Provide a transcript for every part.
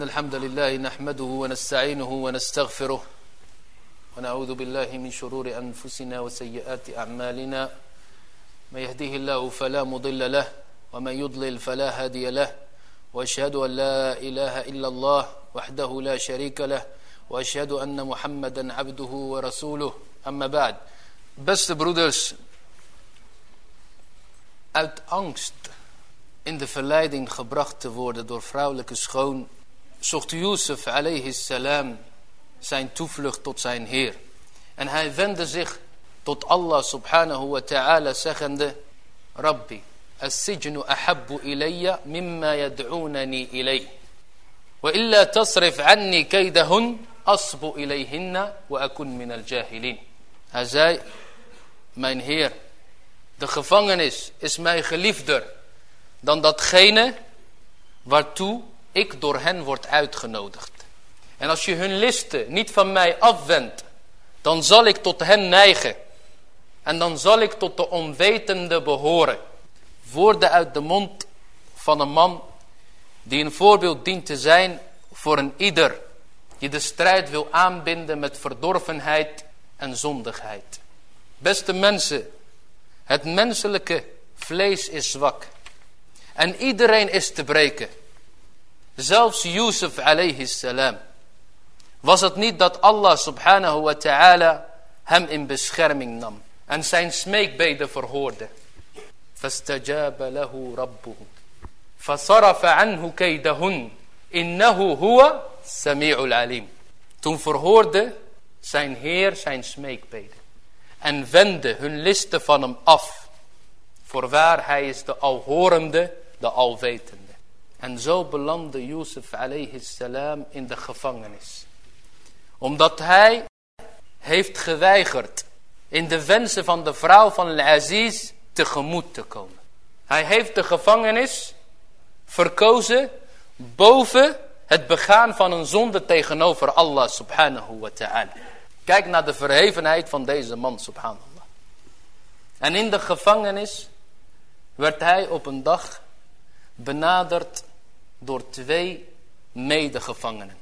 إن الحمد لله نحمده ونستعينه ونستغفره ونعوذ بالله من شرور أنفسنا وسيئات أعمالنا. من يهديه الله فلا مضل له ومن يضلل فلا هادي له. وأشهد أن لا إله إلا الله وحده لا شريك له وأشهد أن محمدا عبده ورسوله. أما بعد Beste broeders, uit angst in de verleiding gebracht te worden door vrouwelijke schoon, zocht Yusuf alayhi salam zijn toevlucht tot zijn Heer. En hij wendde zich tot Allah subhanahu wa ta'ala zeggende, Rabbi, mimma yad'unani ilay. Wa illa tasrif anni kaydahun asbu ilayhinna wa akun min al-jahilin. Hij zei, mijn Heer, de gevangenis is mij geliefder dan datgene waartoe ik door hen word uitgenodigd. En als je hun listen niet van mij afwendt, dan zal ik tot hen neigen. En dan zal ik tot de onwetende behoren. Woorden uit de mond van een man die een voorbeeld dient te zijn voor een ieder die de strijd wil aanbinden met verdorvenheid en zondigheid. Beste mensen, het menselijke vlees is zwak. En iedereen is te breken. Zelfs Yusuf alayhi salam. Was het niet dat Allah subhanahu wa ta'ala hem in bescherming nam. En zijn smeekbeden verhoorde. فاستجاب له ربه فصرف عنه كيدهن إنه هو سميع العليم Toen verhoorde zijn Heer zijn smeekbeden. En wendde hun listen van hem af. Voorwaar hij is de alhorende, de alwetende. En zo belandde Yusuf alayhi salam in de gevangenis. Omdat hij heeft geweigerd in de wensen van de vrouw van Al-Aziz tegemoet te komen. Hij heeft de gevangenis verkozen boven het begaan van een zonde tegenover Allah subhanahu wa ta'ala. Kijk naar de verhevenheid van deze man subhanallah. En in de gevangenis werd hij op een dag benaderd door twee medegevangenen.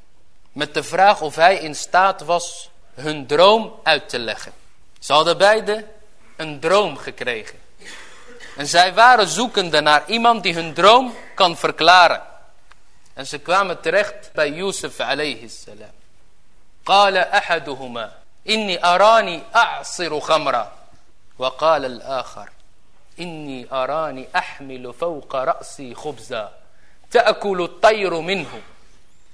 Met de vraag of hij in staat was hun droom uit te leggen. Ze hadden beide een droom gekregen. En zij waren zoekende naar iemand die hun droom kan verklaren. En ze kwamen terecht bij Yusuf alayhi salam. قال أحدهما إني أراني أعصر خمرا وقال الآخر إني أراني أحمل فوق رأسي خبزا تأكل الطير منه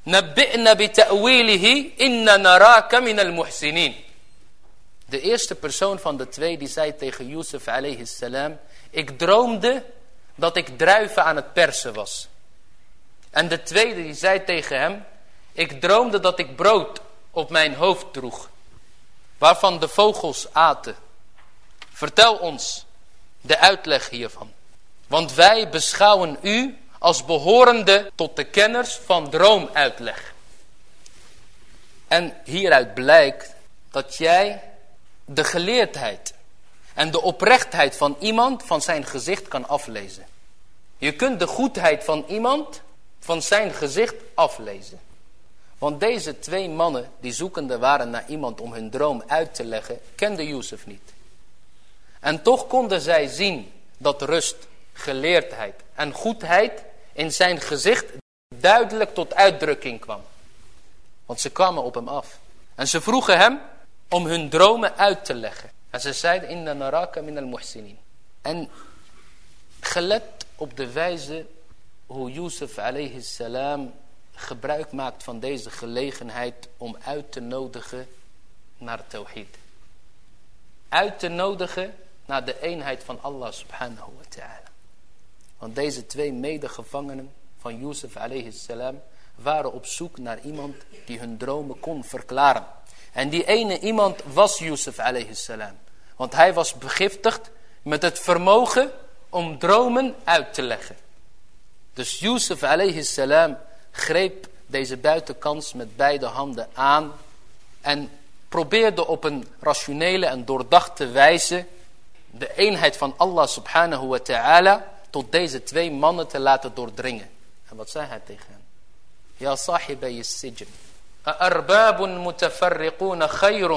نبئنا بتأويله إن نراك من المحسنين De eerste persoon van de twee die zei tegen Yusuf alayhi salam, ik droomde dat ik druiven aan het persen was. En de tweede die zei tegen hem, ik droomde dat ik brood op mijn hoofd droeg, waarvan de vogels aten. Vertel ons de uitleg hiervan. Want wij beschouwen u als behorende tot de kenners van droomuitleg. En hieruit blijkt dat jij de geleerdheid en de oprechtheid van iemand van zijn gezicht kan aflezen. Je kunt de goedheid van iemand van zijn gezicht aflezen. Want deze twee mannen die zoekende waren naar iemand om hun droom uit te leggen, kenden Jozef niet. En toch konden zij zien dat rust, geleerdheid en goedheid in zijn gezicht duidelijk tot uitdrukking kwam. Want ze kwamen op hem af. En ze vroegen hem om hun dromen uit te leggen. En ze zeiden, inna naraka min al muhsinin. En gelet op de wijze hoe Yusuf alayhi salam gebruik maakt van deze gelegenheid om uit te nodigen naar tawhid. Uit te nodigen naar de eenheid van Allah subhanahu wa ta'ala. Want deze twee medegevangenen van Yusuf alayhi salam waren op zoek naar iemand die hun dromen kon verklaren. En die ene iemand was Yusuf alayhi salam. Want hij was begiftigd met het vermogen om dromen uit te leggen. Dus Yusuf alayhi salam greep deze buitenkans met beide handen aan en probeerde op een rationele en doordachte wijze de eenheid van Allah subhanahu wa ta'ala tot deze twee mannen te laten doordringen. En wat zei hij tegen hen? يا صاحبي السجن أأرباب متفرقون خير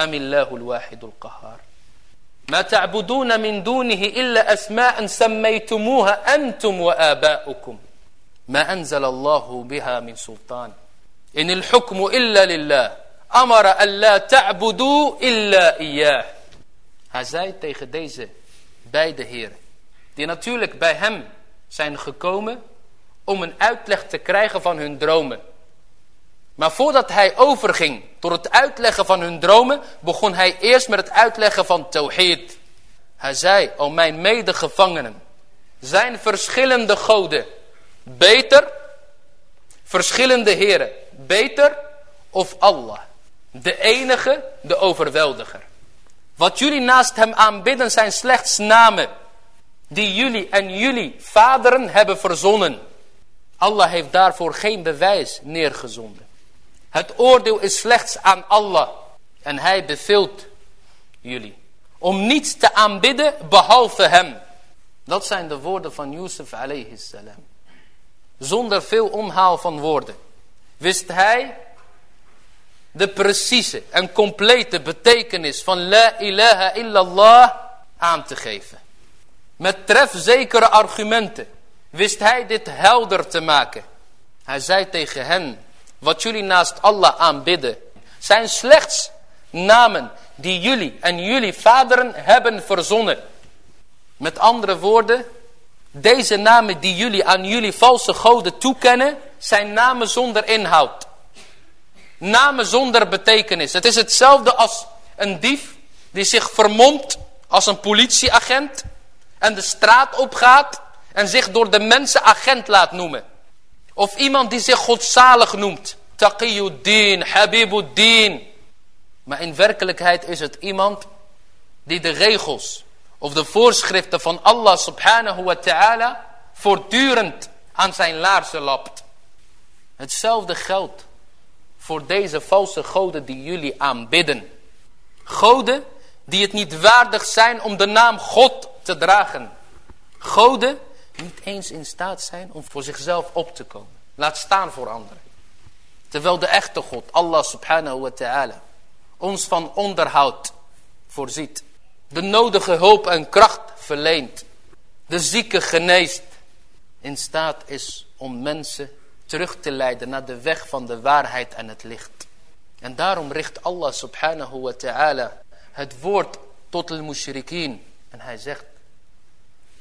أم الله الواحد القهار ما تعبدون من دونه إلا أسماء سميتموها أنتم وآباؤكم ما أنزل الله بها من سلطان إن الحكم إلا لله أمر ألا تعبدوا إلا Hij zei tegen deze beide heren, die natuurlijk bij hem zijn gekomen om een uitleg te krijgen van hun dromen. Maar voordat hij overging door het uitleggen van hun dromen, begon hij eerst met het uitleggen van Tawhid. Hij zei, o mijn medegevangenen, zijn verschillende goden beter, verschillende heren beter of Allah? De enige, de overweldiger. Wat jullie naast hem aanbidden zijn slechts namen die jullie en jullie vaderen hebben verzonnen. Allah heeft daarvoor geen bewijs neergezonden. Het oordeel is slechts aan Allah. En hij beveelt jullie om niets te aanbidden behalve hem. Dat zijn de woorden van Yusuf alayhi salam. Zonder veel omhaal van woorden. Wist hij de precieze en complete betekenis van La ilaha illallah aan te geven. Met trefzekere argumenten wist hij dit helder te maken. Hij zei tegen hen, wat jullie naast Allah aanbidden, zijn slechts namen die jullie en jullie vaderen hebben verzonnen. Met andere woorden, deze namen die jullie aan jullie valse goden toekennen, zijn namen zonder inhoud. Namen zonder betekenis. Het is hetzelfde als een dief die zich vermomt als een politieagent en de straat opgaat en zich door de mensen agent laat noemen. Of iemand die zich godzalig noemt. Taqiyuddin, Habibuddin. Maar in werkelijkheid is het iemand die de regels of de voorschriften van Allah subhanahu wa ta'ala voortdurend aan zijn laarzen lapt. Hetzelfde geldt voor deze valse goden die jullie aanbidden. Goden die het niet waardig zijn om de naam God te dragen. Goden niet eens in staat zijn om voor zichzelf op te komen. Laat staan voor anderen. Terwijl de echte God, Allah subhanahu wa ta'ala, ons van onderhoud voorziet. De nodige hulp en kracht verleent. De zieke geneest. In staat is om mensen terug te leiden naar de weg van de waarheid en het licht. En daarom richt Allah subhanahu wa ta'ala het woord tot de mushrikeen. En hij zegt,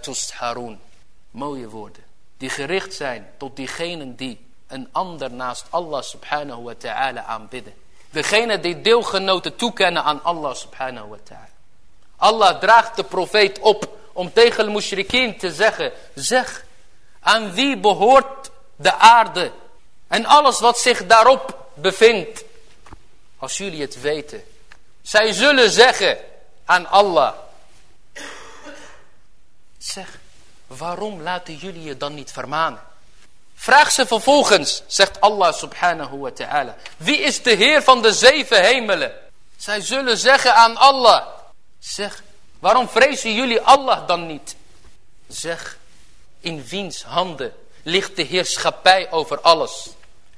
Tusharun. Mooie woorden. Die gericht zijn tot diegenen die een ander naast Allah subhanahu wa ta'ala aanbidden. Degene die deelgenoten toekennen aan Allah subhanahu wa ta'ala. Allah draagt de profeet op om tegen de mushrikeen te zeggen. Zeg, aan wie behoort de aarde en alles wat zich daarop bevindt? Als jullie het weten. Zij zullen zeggen aan Allah. Zeg, waarom laten jullie je dan niet vermanen? Vraag ze vervolgens, zegt Allah subhanahu wa ta'ala. Wie is de Heer van de zeven hemelen? Zij zullen zeggen aan Allah. Zeg, waarom vrezen jullie Allah dan niet? Zeg, in wiens handen ligt de heerschappij over alles.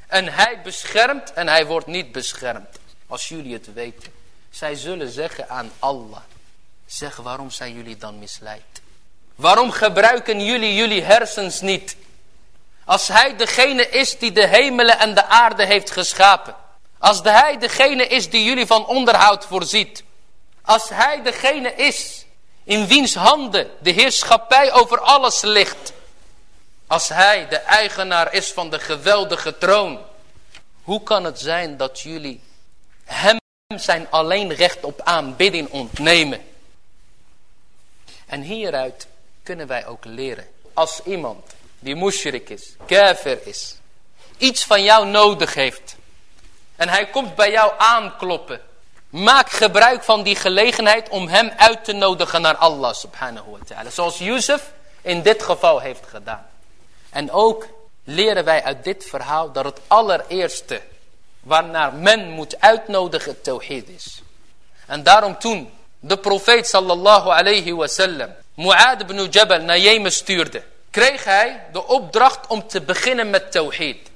En hij beschermt en hij wordt niet beschermd. Als jullie het weten. Zij zullen zeggen aan Allah. Zeg, waarom zijn jullie dan misleid? Waarom gebruiken jullie jullie hersens niet? Als hij degene is die de hemelen en de aarde heeft geschapen. Als hij degene is die jullie van onderhoud voorziet. Als hij degene is in wiens handen de heerschappij over alles ligt. Als hij de eigenaar is van de geweldige troon. Hoe kan het zijn dat jullie hem zijn alleen recht op aanbidding ontnemen? En hieruit kunnen wij ook leren. Als iemand die mushrik is, kafir is, iets van jou nodig heeft. En hij komt bij jou aankloppen. Maak gebruik van die gelegenheid om hem uit te nodigen naar Allah subhanahu wa ta'ala. Zoals Yusuf in dit geval heeft gedaan. En ook leren wij uit dit verhaal dat het allereerste waarnaar men moet uitnodigen tawhid is. En daarom toen de profeet sallallahu alayhi wasallam Mu'ad ibn Jabal naar Jemen stuurde, kreeg hij de opdracht om te beginnen met tawhid.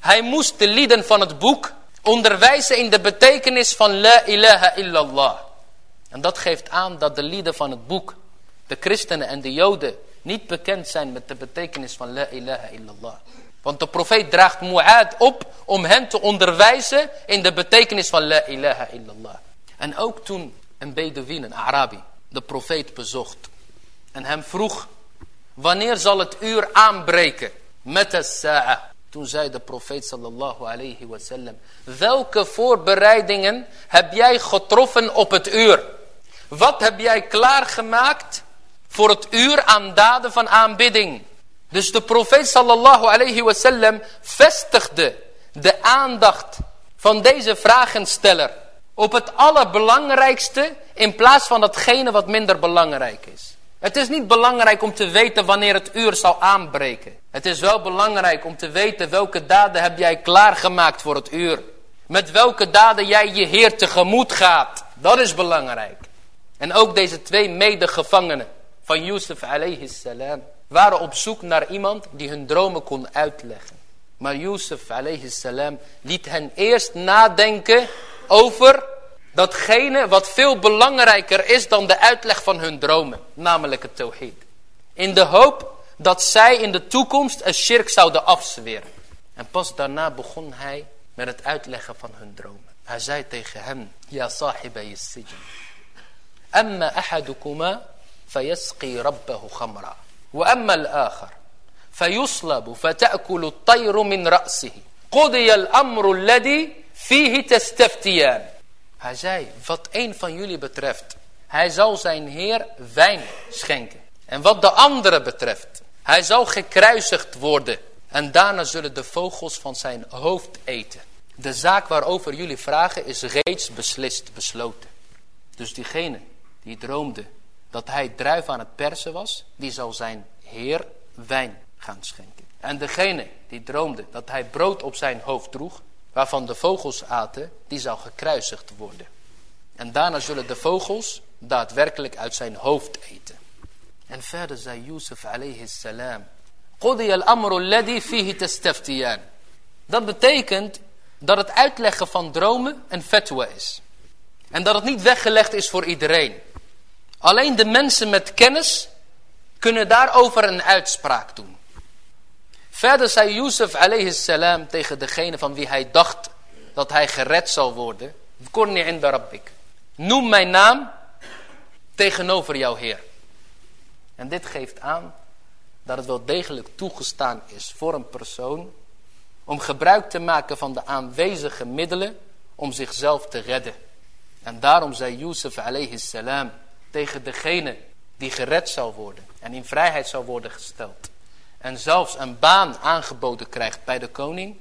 Hij moest de lieden van het boek onderwijzen in de betekenis van la ilaha illallah. En dat geeft aan dat de lieden van het boek, de christenen en de joden, niet bekend zijn met de betekenis van la ilaha illallah. Want de profeet draagt Mu'ad op om hen te onderwijzen in de betekenis van la ilaha illallah. En ook toen een Bedouin, een Arabi, de profeet bezocht. En hem vroeg, wanneer zal het uur aanbreken? Met de sa'a. Toen zei de profeet sallallahu alayhi wasallam, welke voorbereidingen heb jij getroffen op het uur? Wat heb jij klaargemaakt voor het uur aan daden van aanbidding? Dus de profeet sallallahu alayhi wasallam vestigde de aandacht van deze vragensteller op het allerbelangrijkste in plaats van datgene wat minder belangrijk is. Het is niet belangrijk om te weten wanneer het uur zal aanbreken. Het is wel belangrijk om te weten welke daden heb jij klaargemaakt voor het uur. Met welke daden jij je Heer tegemoet gaat. Dat is belangrijk. En ook deze twee medegevangenen van Yusuf alayhi salam waren op zoek naar iemand die hun dromen kon uitleggen. Maar Yusuf alayhi salam liet hen eerst nadenken over datgene wat veel belangrijker is dan de uitleg van hun dromen, namelijk het tawhid. In de hoop dat zij in de toekomst een shirk zouden afzweren. En pas daarna begon hij met het uitleggen van hun dromen. Hij zei tegen hem, Ja sahiba yissijin. Amma ahadukuma fayasqi rabbahu khamra. Wa amma al-akhar. Fayuslabu fata'kulu at-tayru min ra'sihi. Qudiya al-amru alladhi fihi tastaftiyan. Hij zei, wat een van jullie betreft, hij zal zijn heer wijn schenken. En wat de andere betreft, hij zal gekruisigd worden. En daarna zullen de vogels van zijn hoofd eten. De zaak waarover jullie vragen is reeds beslist, besloten. Dus diegene die droomde dat hij druif aan het persen was, die zal zijn heer wijn gaan schenken. En degene die droomde dat hij brood op zijn hoofd droeg, waarvan de vogels aten, die zal gekruisigd worden. En daarna zullen de vogels daadwerkelijk uit zijn hoofd eten. En verder zei Yusuf alayhi salam, Dat betekent dat het uitleggen van dromen een fatwa is. En dat het niet weggelegd is voor iedereen. Alleen de mensen met kennis kunnen daarover een uitspraak doen. Verder zei Yusuf alayhi salam tegen degene van wie hij dacht dat hij gered zal worden. Korni inda rabbik. Noem mijn naam tegenover jouw Heer. En dit geeft aan dat het wel degelijk toegestaan is voor een persoon om gebruik te maken van de aanwezige middelen om zichzelf te redden. En daarom zei Yusuf alayhi salam tegen degene die gered zal worden en in vrijheid zal worden gesteld. En zelfs een baan aangeboden krijgt bij de koning.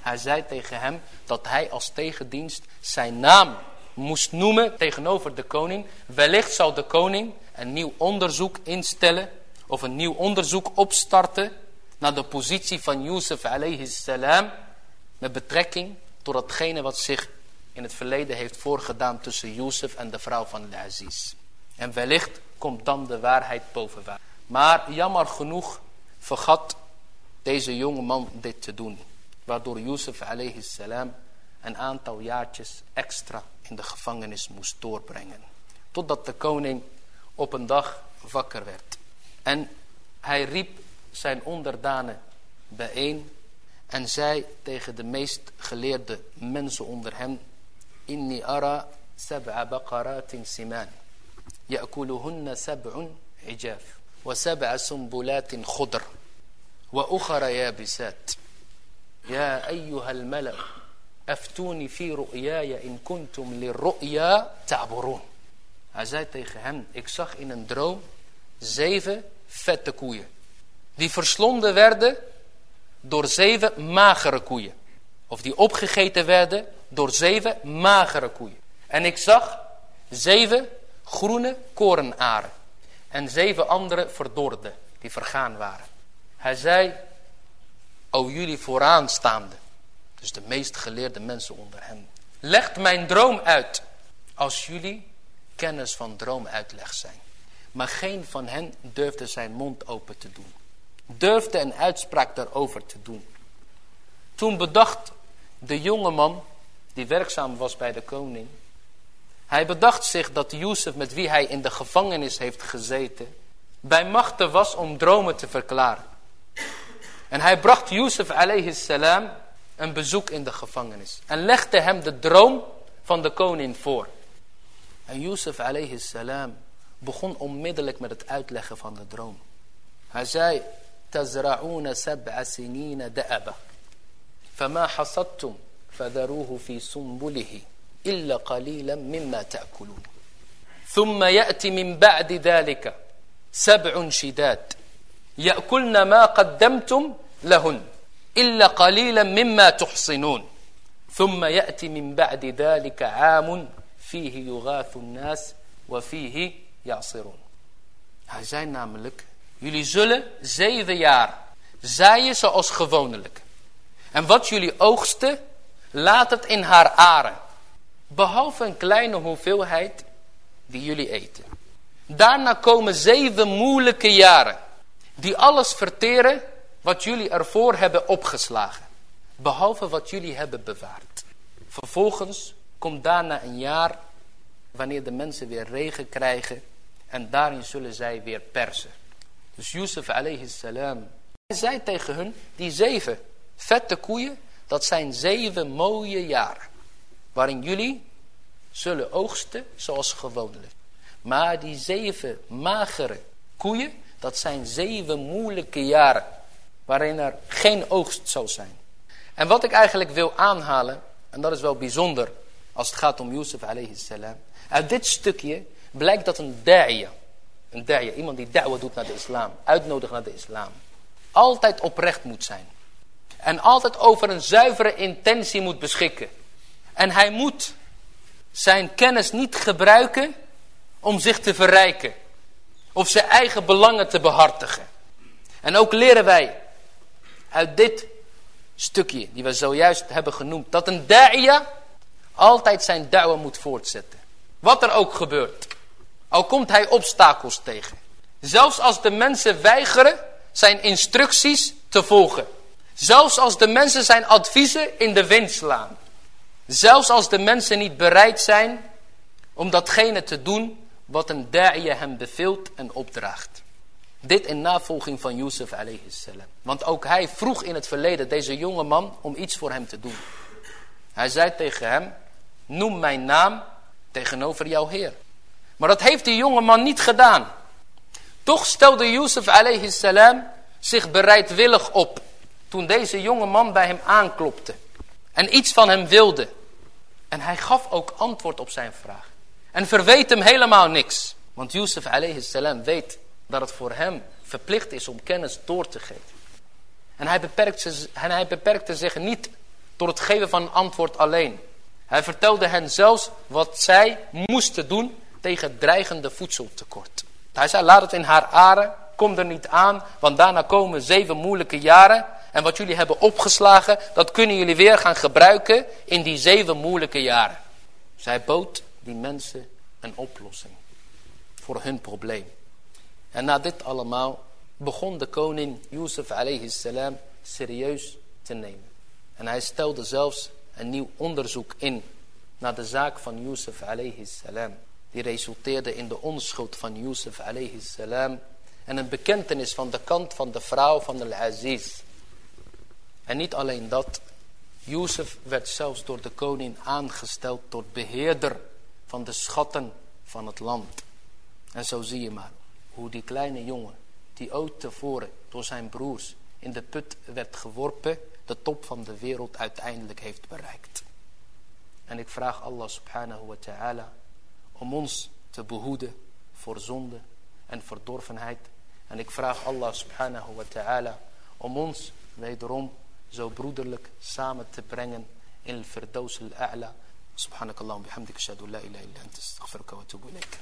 Hij zei tegen hem dat hij als tegendienst zijn naam moest noemen tegenover de koning. Wellicht zal de koning een nieuw onderzoek instellen of een nieuw onderzoek opstarten naar de positie van Yusuf alayhi salam met betrekking tot datgene wat zich in het verleden heeft voorgedaan tussen Yusuf en de vrouw van Aziz. En wellicht komt dan de waarheid boven waar. Maar jammer genoeg vergat deze jonge man dit te doen. Waardoor Jozef alayhi salam een aantal jaartjes extra in de gevangenis moest doorbrengen. Totdat de koning op een dag wakker werd. En hij riep zijn onderdanen bijeen en zei tegen de meest geleerde mensen onder hem. Inni ara sab'a baqaratin siman. Ya'kuluhunna sab'un hijaf. وسبع سنبلات خضر وأخر يابسات يا أيها الملأ أفتوني في رؤياي إن كنتم للرؤيا تعبرون Hij zei tegen hem, ik zag in een droom zeven vette koeien. die verslonden werden door zeven magere koeien. Of die opgegeten werden door zeven magere koeien. En ik zag zeven groene korenaren. En zeven andere verdorde, die vergaan waren. Hij zei, o jullie vooraanstaande, dus de meest geleerde mensen onder hen. Legt mijn droom uit, als jullie kennis van droomuitleg zijn. Maar geen van hen durfde zijn mond open te doen. Durfde een uitspraak daarover te doen. Toen bedacht de jonge man, die werkzaam was bij de koning. Hij bedacht zich dat Jozef, met wie hij in de gevangenis heeft gezeten, bij machte was om dromen te verklaren. En hij bracht Jozef alayhi salam een bezoek in de gevangenis. En legde hem de droom van de koning voor. En Jozef alayhi salam begon onmiddellijk met het uitleggen van de droom. Hij zei, تزرعون سبع سنين دأبا فما حصدتم فذروه في سنبله إلا قليلا مما تأكلون ثم يأتي من بعد ذلك سبع شداد يأكلن ما قدمتم لهن إلا قليلا مما تحصنون ثم يأتي من بعد ذلك عام فيه يغاث الناس وفيه يعصرون Hij zei namelijk, jullie zullen zeven jaar zaaien zoals gewoonlijk. En wat jullie oogsten, laat het in haar aren. Behalve een kleine hoeveelheid die jullie eten. Daarna komen zeven moeilijke jaren. Die alles verteren wat jullie ervoor hebben opgeslagen. Behalve wat jullie hebben bewaard. Vervolgens komt daarna een jaar wanneer de mensen weer regen krijgen. En daarin zullen zij weer persen. Dus Yusuf alayhi salam. Hij zei tegen hun, die zeven vette koeien, dat zijn zeven mooie jaren. Waarin jullie zullen oogsten zoals gewoonlijk. Maar die zeven magere koeien, dat zijn zeven moeilijke jaren. Waarin er geen oogst zal zijn. En wat ik eigenlijk wil aanhalen, en dat is wel bijzonder als het gaat om Yusuf alayhi salam. Uit dit stukje blijkt dat een da'ya, een da'ya, iemand die da'wa doet naar de islam, uitnodigt naar de islam, altijd oprecht moet zijn. En altijd over een zuivere intentie moet beschikken. En hij moet zijn kennis niet gebruiken om zich te verrijken. Of zijn eigen belangen te behartigen. En ook leren wij uit dit stukje die we zojuist hebben genoemd. Dat een da'ia altijd zijn da'wa moet voortzetten. Wat er ook gebeurt. Al komt hij obstakels tegen. Zelfs als de mensen weigeren zijn instructies te volgen. Zelfs als de mensen zijn adviezen in de wind slaan. Zelfs als de mensen niet bereid zijn om datgene te doen wat een da'iyah hem beveelt en opdraagt. Dit in navolging van Yusuf alayhi salam. Want ook hij vroeg in het verleden deze jonge man om iets voor hem te doen. Hij zei tegen hem, noem mijn naam tegenover jouw Heer. Maar dat heeft die jonge man niet gedaan. Toch stelde Yusuf alayhi salam zich bereidwillig op. Toen deze jonge man bij hem aanklopte. En iets van hem wilde. En hij gaf ook antwoord op zijn vraag. En verweet hem helemaal niks. Want Yusuf alayhi salam weet dat het voor hem verplicht is om kennis door te geven. En hij, beperkte, hij beperkte zich niet door het geven van antwoord alleen. Hij vertelde hen zelfs wat zij moesten doen tegen dreigende voedseltekort. Hij zei, laat het in haar aren, kom er niet aan, want daarna komen zeven moeilijke jaren. En wat jullie hebben opgeslagen, dat kunnen jullie weer gaan gebruiken in die zeven moeilijke jaren. Zij bood die mensen een oplossing voor hun probleem. En na dit allemaal begon de koning Yusuf alayhi salam serieus te nemen. En hij stelde zelfs een nieuw onderzoek in naar de zaak van Yusuf alayhi salam. Die resulteerde in de onschuld van Yusuf alayhi salam. En een bekentenis van de kant van de vrouw van al-Aziz. En niet alleen dat. Yusuf werd zelfs door de koning aangesteld tot beheerder van de schatten van het land. En zo zie je maar hoe die kleine jongen, die ooit tevoren door zijn broers in de put werd geworpen, de top van de wereld uiteindelijk heeft bereikt. En ik vraag Allah subhanahu wa ta'ala om ons te behoeden voor zonde en verdorvenheid En ik vraag Allah subhanahu wa ta'ala om ons wederom zo broederlijk samen te brengen in al-Firdaus al-A'la. Subhanakallah, bihamdik, shadu la ilaha illa anta, astaghfiruka wa atubu ilaik.